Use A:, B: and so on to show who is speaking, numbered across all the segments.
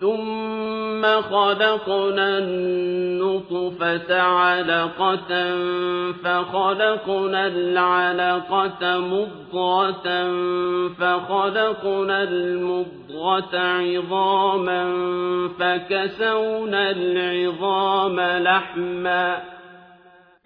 A: ثم خلقنا النطفة علقة فخلقنا العلقة مضغة فخلقنا المضغة عظاما فكسونا العظام لحما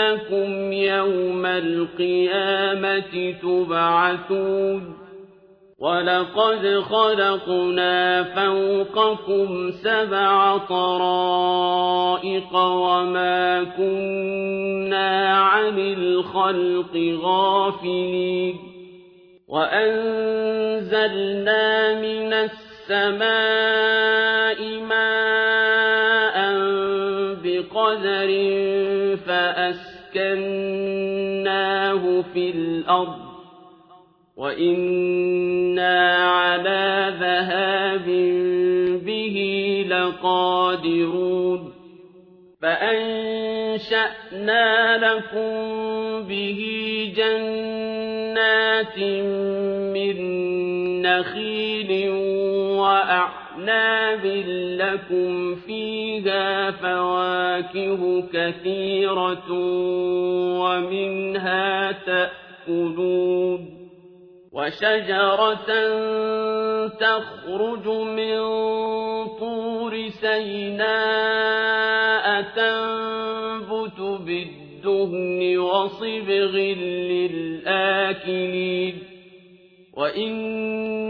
A: إنكم يوم القيامة تبعثون ولقد خلقنا فوقكم سبع طرائق وما كنا عن الخلق غافلين وأنزلنا من السماء ماء بقدر فأسكناه في الأرض وإنا على ذهاب به لقادرون فأنشأنا لكم به جنات من نخيل وأعناب لكم فيها فواكه كثيرة ومنها تأكلون وشجرة تخرج من طور سيناء تنبت بالدهن وصبغ للآكلين وإن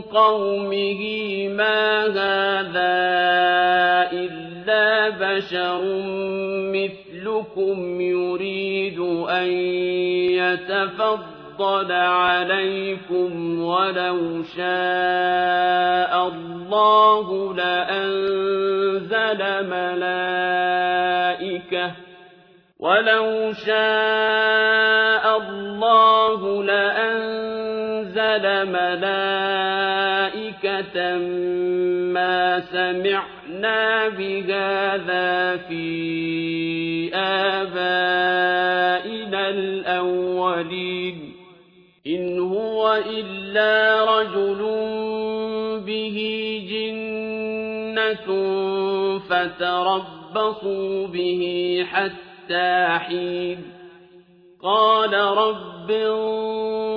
A: قومه ما هذا إلا بَشَرٌ مِّثْلُكُمْ يُرِيدُ أَن يَتَفَضَّلَ عَلَيْكُمْ وَلَوْ شَاءَ اللَّهُ لَأَنزَلَ مَلَائِكَةً وَلَوْ شَاءَ اللَّهُ لَأَنزَلَ مَلَائِكَةً مَّا سَمِعْنَا بِهَٰذَا فِي آبَائِنَا الْأَوَّلِينَ. إِنْ هُوَ إِلَّا رَجُلٌ بِهِ جِنَّةٌ فَتَرَبَّصُوا بِهِ حَتَّىٰ حِينٍ. قَالَ رَبِّ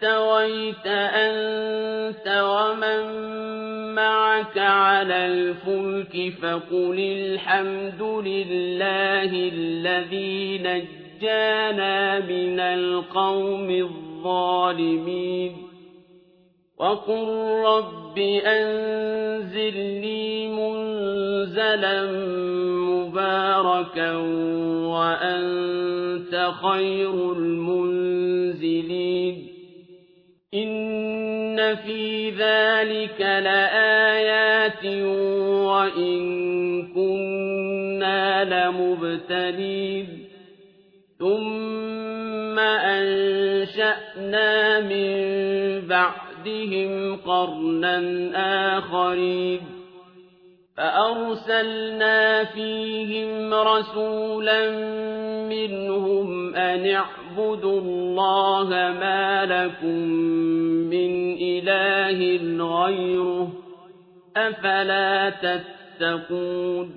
A: اسْتَوَيْتَ أَنتَ وَمَن مَّعَكَ عَلَى الْفُلْكِ فَقُلِ الْحَمْدُ لِلَّهِ الَّذِي نَجَّانَا مِنَ الْقَوْمِ الظَّالِمِينَ وَقُل رَّبِّ أَنزِلْنِي مُنزَلًا مُّبَارَكًا وَأَنتَ خَيْرُ الْمُنزِلِينَ إِنَّ فِي ذَٰلِكَ لَآيَاتٍ وَإِن كُنَّا لَمُبْتَلِينَ ثُمَّ أَنشَأْنَا مِن بَعْدِهِمْ قَرْنًا آخَرِينَ فَأَرْسَلْنَا فِيهِمْ رَسُولًا مِّنْهُمْ أَنِ اعْبُدُوا اللَّهَ مَا لَكُم مِّنْ إِلَٰهٍ غَيْرُهُ ۖ أَفَلَا تَتَّقُونَ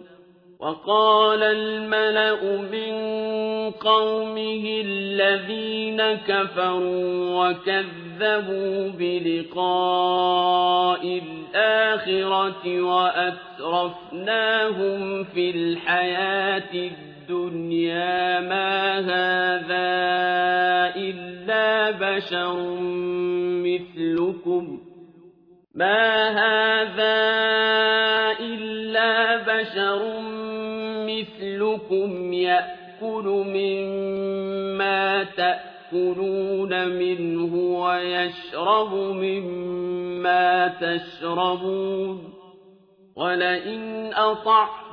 A: وَقَالَ الْمَلَأُ مِن قَوْمِهِ الَّذِينَ كَفَرُوا وَكَذَّبُوا بِلِقَاءِ الْآخِرَةِ وَأَتْرَفْنَاهُمْ فِي الْحَيَاةِ الدُّنْيَا مَا هَٰذَا إِلَّا بَشَرٌ مِّثْلُكُمْ. مَا هَٰذَا إِلَّا بَشَرٌ مِّثْلُكُمْ. يَأْكُلُ مِمَّا تَأْكُلُونَ مِنْهُ وَيَشْرَبُ مِمَّا تَشْرَبُونَ. وَلَئِنْ أَطَعْتُم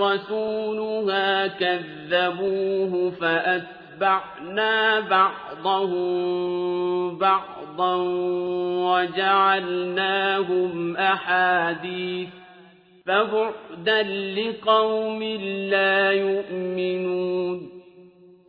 A: رسولها كذبوه فأتبعنا بعضهم بعضا وجعلناهم أحاديث فبعدا لقوم لا يؤمنون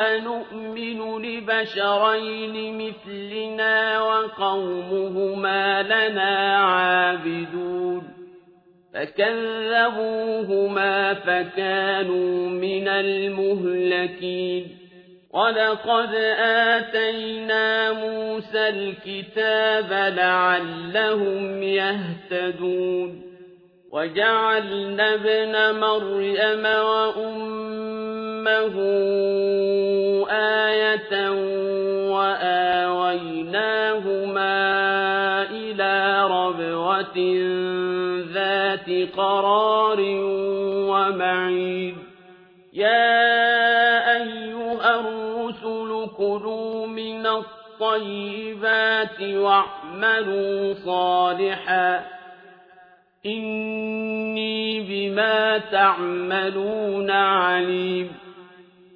A: أنؤمن لبشرين مثلنا وقومهما لنا عابدون فكذبوهما فكانوا من المهلكين ولقد آتينا موسى الكتاب لعلهم يهتدون وجعلنا ابن مريم وأمه آية وآويناهما إلى ربوة ذات قرار ومعيد يا أيها الرسل كلوا من الطيبات واعملوا صالحا إني بما تعملون عليم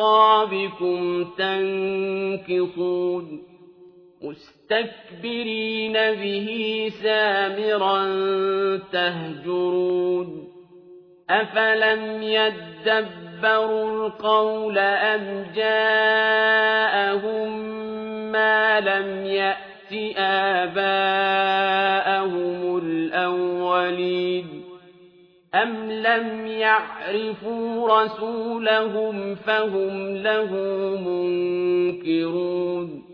A: أعقابكم تنكصون مستكبرين به سامرا تهجرون أفلم يدبروا القول أم جاءهم ما لم يأت آباءهم الأولين أم لم يعرفوا رسولهم فهم له منكرون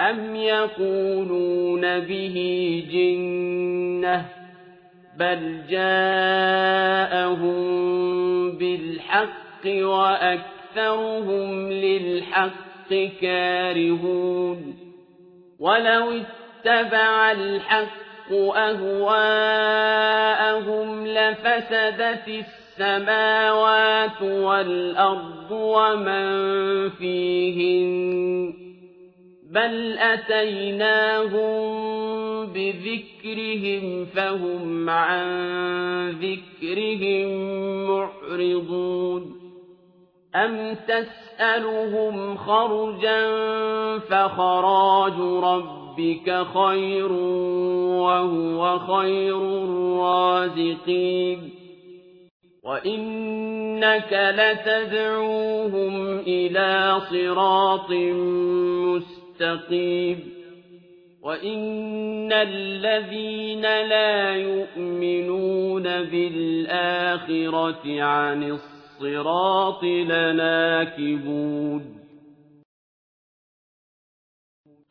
A: أم يقولون به جنة بل جاءهم بالحق وأكثرهم للحق كارهون ولو اتبع الحق أهواءهم لفسدت السماوات والأرض ومن فيهن بل أتيناهم بذكرهم فهم عن ذكرهم معرضون أم تسألهم خرجا فخراج ربك خير وهو خير الرازقين. وإنك لتدعوهم إلى صراط مستقيم. وإن الذين لا يؤمنون بالآخرة عن الصراط لناكبون.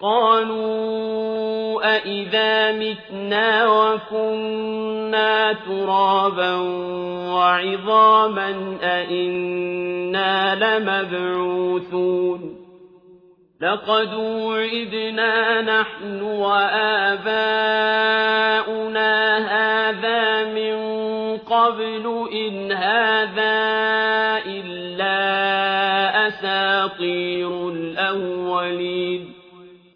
A: قالوا أئذا متنا وكنا ترابا وعظاما أئنا لمبعوثون لقد وعدنا نحن وآباؤنا هذا من قبل إن هذا إلا أساطير الأولين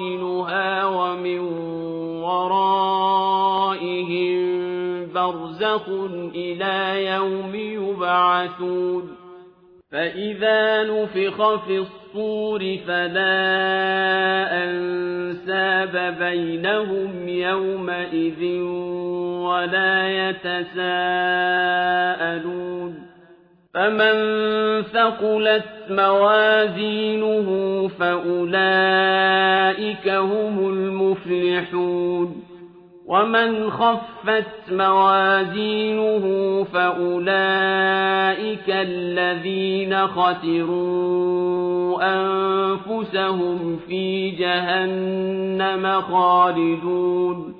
A: قائلها ومن ورائهم برزخ إلى يوم يبعثون فإذا نفخ في الصور فلا أنساب بينهم يومئذ ولا يتساءلون فمن ثقلت موازينه فأولئك هم المفلحون. ومن خفت موازينه فأولئك الذين خسروا أنفسهم في جهنم خالدون.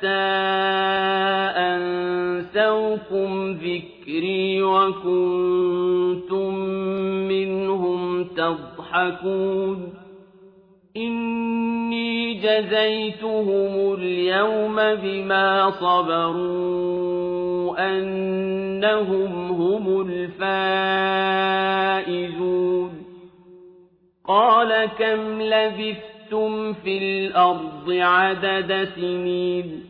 A: حتى أنسوكم ذكري وكنتم منهم تضحكون إني جزيتهم اليوم بما صبروا أنهم هم الفائزون قال كم لبثتم في الأرض عدد سنين